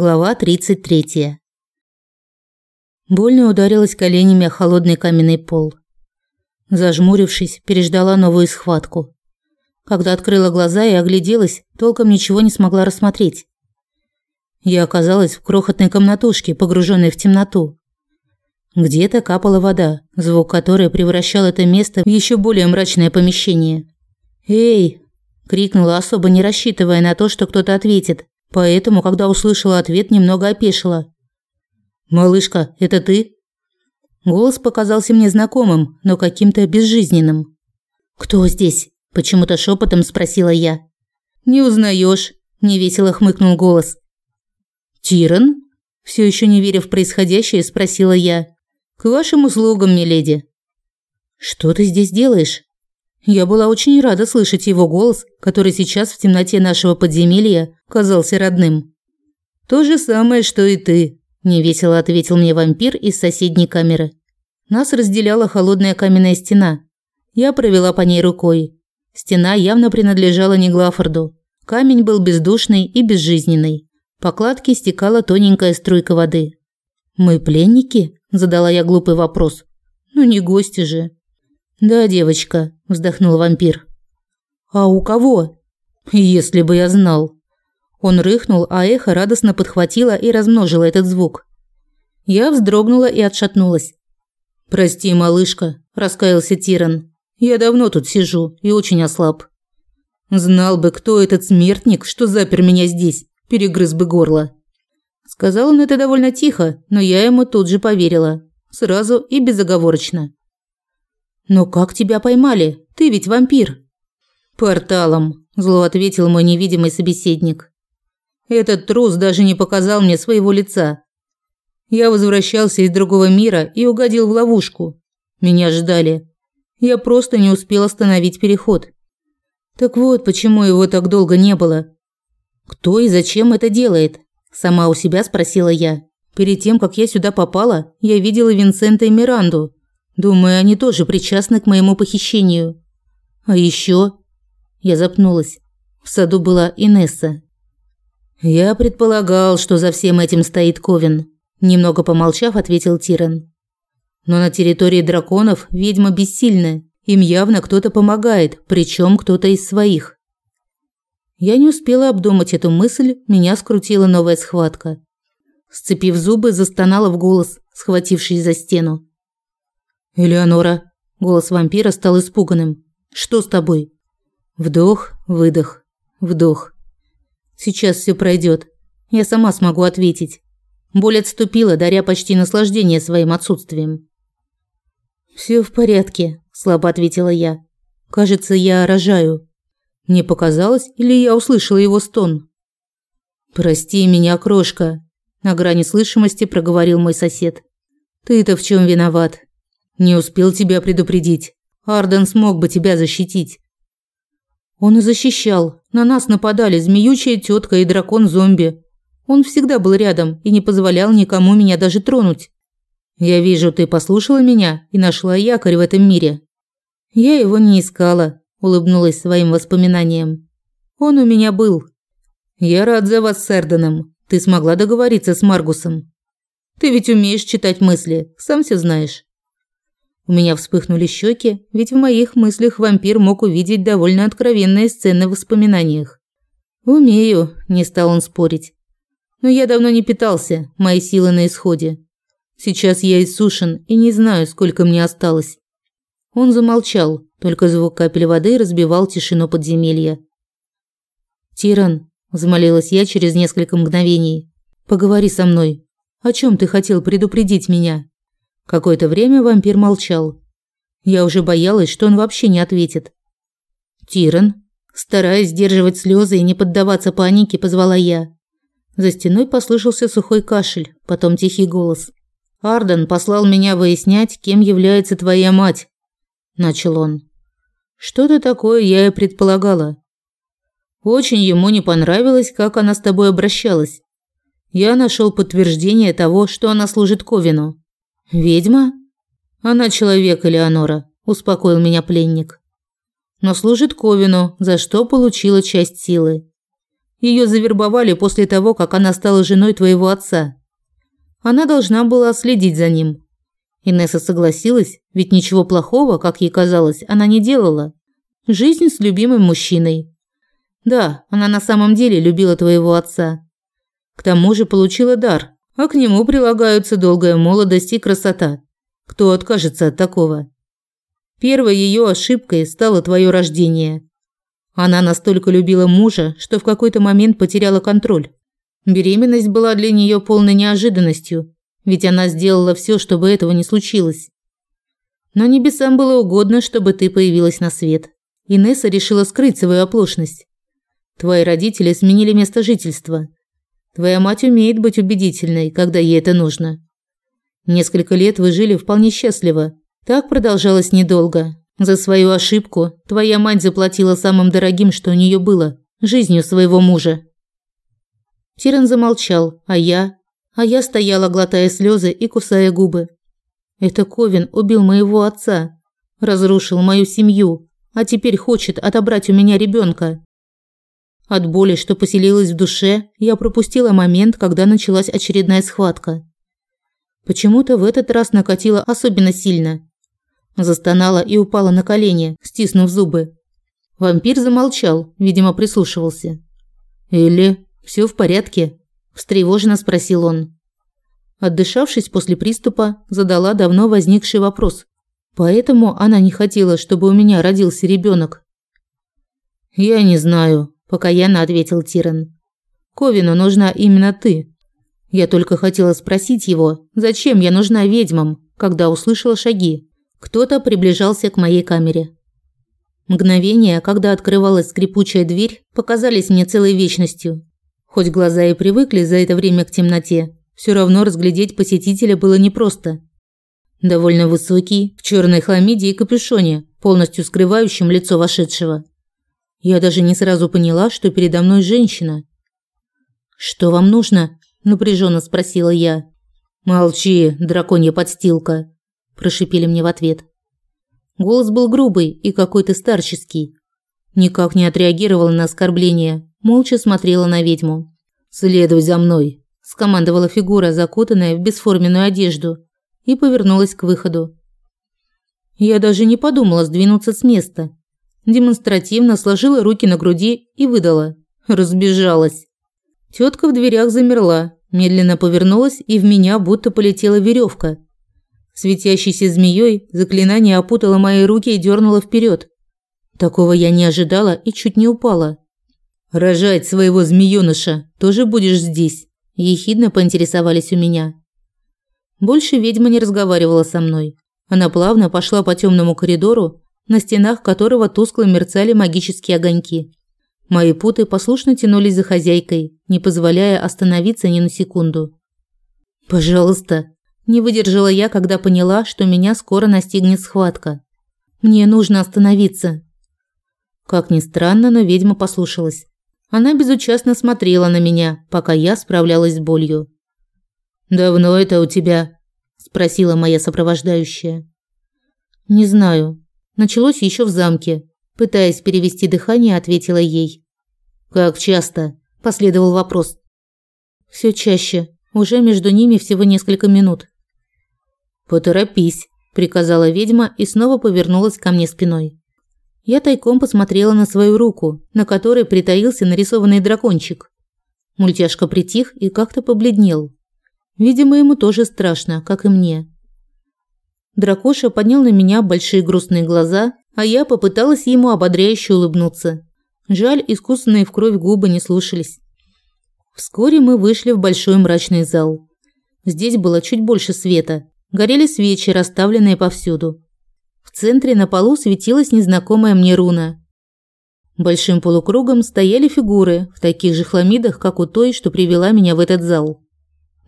Глава 33. Больно ударилась коленями о холодный каменный пол. Зажмурившись, переждала новую схватку. Когда открыла глаза и огляделась, толком ничего не смогла рассмотреть. Я оказалась в крохотной комнатушке, погруженной в темноту. Где-то капала вода, звук которой превращал это место в еще более мрачное помещение. «Эй!» – крикнула, особо не рассчитывая на то, что кто-то ответит. Поэтому, когда услышала ответ, немного опешила. «Малышка, это ты?» Голос показался мне знакомым, но каким-то безжизненным. «Кто здесь?» – почему-то шепотом спросила я. «Не узнаешь?» – невесело хмыкнул голос. «Тиран?» – все еще не веря в происходящее, спросила я. «К вашим услугам, миледи». «Что ты здесь делаешь?» Я была очень рада слышать его голос, который сейчас в темноте нашего подземелья казался родным. «То же самое, что и ты», – невесело ответил мне вампир из соседней камеры. Нас разделяла холодная каменная стена. Я провела по ней рукой. Стена явно принадлежала не Глафорду. Камень был бездушный и безжизненный. По кладке стекала тоненькая струйка воды. «Мы пленники?» – задала я глупый вопрос. «Ну не гости же». «Да, девочка», – вздохнул вампир. «А у кого?» «Если бы я знал». Он рыхнул, а эхо радостно подхватило и размножило этот звук. Я вздрогнула и отшатнулась. «Прости, малышка», – раскаялся Тиран. «Я давно тут сижу и очень ослаб. Знал бы, кто этот смертник, что запер меня здесь, перегрыз бы горло». Сказал он это довольно тихо, но я ему тут же поверила. Сразу и безоговорочно. «Но как тебя поймали? Ты ведь вампир». «Порталом», – зло ответил мой невидимый собеседник. «Этот трус даже не показал мне своего лица. Я возвращался из другого мира и угодил в ловушку. Меня ждали. Я просто не успел остановить переход. Так вот, почему его так долго не было. Кто и зачем это делает? Сама у себя спросила я. Перед тем, как я сюда попала, я видела Винсента и Миранду. Думаю, они тоже причастны к моему похищению. А еще я запнулась. В саду была Инесса. Я предполагал, что за всем этим стоит Ковен, немного помолчав, ответил Тиран. Но на территории драконов ведьма бессильна. Им явно кто-то помогает, причем кто-то из своих. Я не успела обдумать эту мысль, меня скрутила новая схватка. Сцепив зубы, застонала в голос, схватившись за стену. «Элеонора!» Голос вампира стал испуганным. «Что с тобой?» Вдох, выдох, вдох. Сейчас все пройдет. Я сама смогу ответить. Боль отступила, даря почти наслаждение своим отсутствием. Все в порядке, слабо ответила я. Кажется, я рожаю. Мне показалось, или я услышала его стон? Прости меня, крошка, на грани слышимости проговорил мой сосед. Ты-то в чем виноват? Не успел тебя предупредить. Арден смог бы тебя защитить. Он и защищал. На нас нападали змеючая тетка и дракон-зомби. Он всегда был рядом и не позволял никому меня даже тронуть. Я вижу, ты послушала меня и нашла якорь в этом мире. Я его не искала, улыбнулась своим воспоминаниям. Он у меня был. Я рад за вас с Эрденом. Ты смогла договориться с Маргусом. Ты ведь умеешь читать мысли, сам все знаешь. У меня вспыхнули щеки, ведь в моих мыслях вампир мог увидеть довольно откровенные сцены в воспоминаниях. «Умею», – не стал он спорить. «Но я давно не питался, мои силы на исходе. Сейчас я иссушен и не знаю, сколько мне осталось». Он замолчал, только звук капель воды разбивал тишину подземелья. «Тиран», – взмолилась я через несколько мгновений, – «поговори со мной. О чем ты хотел предупредить меня?» Какое-то время вампир молчал. Я уже боялась, что он вообще не ответит. «Тиран?» Стараясь сдерживать слезы и не поддаваться панике, позвала я. За стеной послышался сухой кашель, потом тихий голос. «Арден послал меня выяснять, кем является твоя мать», – начал он. «Что-то такое я и предполагала. Очень ему не понравилось, как она с тобой обращалась. Я нашел подтверждение того, что она служит Ковину. «Ведьма?» «Она человек, Элеонора», – успокоил меня пленник. «Но служит Ковину, за что получила часть силы. Ее завербовали после того, как она стала женой твоего отца. Она должна была следить за ним. Инесса согласилась, ведь ничего плохого, как ей казалось, она не делала. Жизнь с любимым мужчиной. Да, она на самом деле любила твоего отца. К тому же получила дар, а к нему прилагаются долгая молодость и красота. Кто откажется от такого? Первой ее ошибкой стало твое рождение. Она настолько любила мужа, что в какой-то момент потеряла контроль. Беременность была для нее полной неожиданностью, ведь она сделала все, чтобы этого не случилось. Но небесам было угодно, чтобы ты появилась на свет. Инесса решила скрыть свою оплошность. Твои родители сменили место жительства. Твоя мать умеет быть убедительной, когда ей это нужно. Несколько лет вы жили вполне счастливо. Так продолжалось недолго. За свою ошибку твоя мать заплатила самым дорогим, что у нее было жизнью своего мужа. Тиран замолчал, а я, а я стояла, глотая слезы и кусая губы. Это Ковин убил моего отца, разрушил мою семью, а теперь хочет отобрать у меня ребенка. От боли, что поселилась в душе, я пропустила момент, когда началась очередная схватка. Почему-то в этот раз накатило особенно сильно. Застонала и упала на колени, стиснув зубы. Вампир замолчал, видимо, прислушивался. «Или все в порядке?» – встревоженно спросил он. Отдышавшись после приступа, задала давно возникший вопрос. Поэтому она не хотела, чтобы у меня родился ребенок. «Я не знаю», покаянно ответил Тиран. Ковину нужна именно ты. Я только хотела спросить его, зачем я нужна ведьмам, когда услышала шаги. Кто-то приближался к моей камере. Мгновения, когда открывалась скрипучая дверь, показались мне целой вечностью. Хоть глаза и привыкли за это время к темноте, все равно разглядеть посетителя было непросто. Довольно высокий, в черной хламиде и капюшоне, полностью скрывающем лицо вошедшего. Я даже не сразу поняла, что передо мной женщина. «Что вам нужно?» – напряженно спросила я. «Молчи, драконья подстилка», – прошипели мне в ответ. Голос был грубый и какой-то старческий. Никак не отреагировала на оскорбление, молча смотрела на ведьму. «Следуй за мной», – скомандовала фигура, закутанная в бесформенную одежду, и повернулась к выходу. Я даже не подумала сдвинуться с места демонстративно сложила руки на груди и выдала. Разбежалась. Тетка в дверях замерла, медленно повернулась, и в меня будто полетела веревка. Светящейся змеей заклинание опутало мои руки и дернуло вперед. Такого я не ожидала и чуть не упала. «Рожать своего змеёныша тоже будешь здесь?» – ехидно поинтересовались у меня. Больше ведьма не разговаривала со мной. Она плавно пошла по темному коридору, на стенах которого тускло мерцали магические огоньки. Мои путы послушно тянулись за хозяйкой, не позволяя остановиться ни на секунду. «Пожалуйста», – не выдержала я, когда поняла, что меня скоро настигнет схватка. «Мне нужно остановиться». Как ни странно, но ведьма послушалась. Она безучастно смотрела на меня, пока я справлялась с болью. «Давно это у тебя?» – спросила моя сопровождающая. «Не знаю. Началось еще в замке. Пытаясь перевести дыхание, ответила ей. «Как часто?» – последовал вопрос. Все чаще. Уже между ними всего несколько минут. «Поторопись», – приказала ведьма и снова повернулась ко мне спиной. Я тайком посмотрела на свою руку, на которой притаился нарисованный дракончик. Мультяшка притих и как-то побледнел. Видимо, ему тоже страшно, как и мне. Дракоша поднял на меня большие грустные глаза, а я попыталась ему ободряюще улыбнуться. Жаль, искусанные в кровь губы не слушались. Вскоре мы вышли в большой мрачный зал. Здесь было чуть больше света. Горели свечи, расставленные повсюду. В центре на полу светилась незнакомая мне руна. Большим полукругом стояли фигуры в таких же хламидах, как у той, что привела меня в этот зал.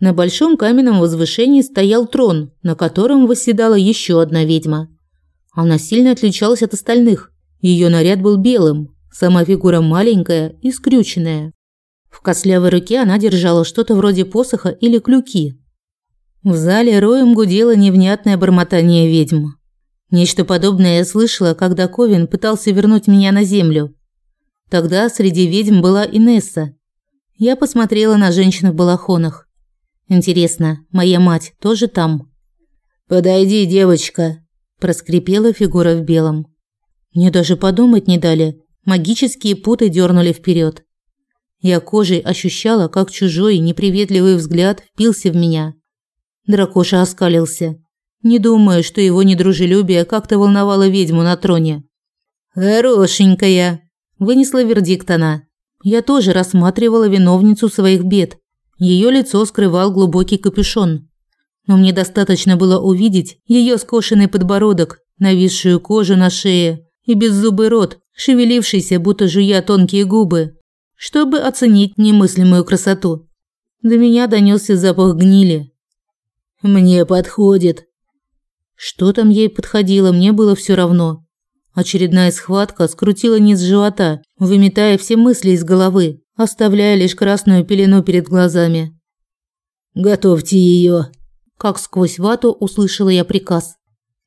На большом каменном возвышении стоял трон, на котором восседала еще одна ведьма. Она сильно отличалась от остальных. Ее наряд был белым, сама фигура маленькая и скрюченная. В костлявой руке она держала что-то вроде посоха или клюки. В зале роем гудело невнятное бормотание ведьм. Нечто подобное я слышала, когда Ковин пытался вернуть меня на землю. Тогда среди ведьм была Инесса, Я посмотрела на женщин в балахонах. Интересно, моя мать тоже там? Подойди, девочка, проскрипела фигура в белом. Мне даже подумать не дали. Магические путы дернули вперед. Я кожей ощущала, как чужой неприветливый взгляд впился в меня. Дракоша оскалился. Не думаю, что его недружелюбие как-то волновало ведьму на троне. «Хорошенькая», – вынесла вердикт она. Я тоже рассматривала виновницу своих бед. Ее лицо скрывал глубокий капюшон. Но мне достаточно было увидеть ее скошенный подбородок, нависшую кожу на шее и беззубый рот, шевелившийся, будто жуя тонкие губы, чтобы оценить немыслимую красоту. До меня донесся запах гнили. «Мне подходит». Что там ей подходило, мне было все равно. Очередная схватка скрутила низ живота, выметая все мысли из головы, оставляя лишь красную пелену перед глазами. «Готовьте ее!» Как сквозь вату услышала я приказ.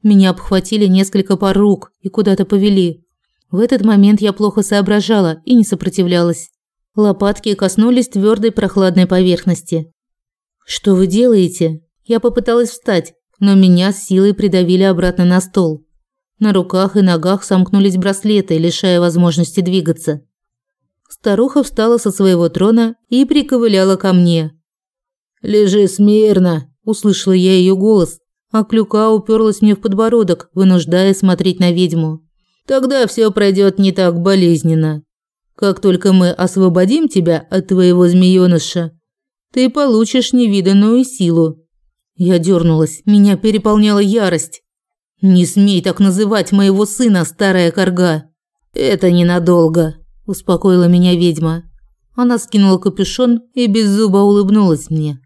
Меня обхватили несколько пар рук и куда-то повели. В этот момент я плохо соображала и не сопротивлялась. Лопатки коснулись твердой прохладной поверхности. «Что вы делаете?» Я попыталась встать, но меня с силой придавили обратно на стол. На руках и ногах сомкнулись браслеты, лишая возможности двигаться. Старуха встала со своего трона и приковыляла ко мне. «Лежи смирно!» – услышала я ее голос, а клюка уперлась мне в подбородок, вынуждая смотреть на ведьму. «Тогда все пройдет не так болезненно. Как только мы освободим тебя от твоего змеёныша, ты получишь невиданную силу». Я дернулась, меня переполняла ярость. «Не смей так называть моего сына, старая корга!» «Это ненадолго», – успокоила меня ведьма. Она скинула капюшон и без зуба улыбнулась мне.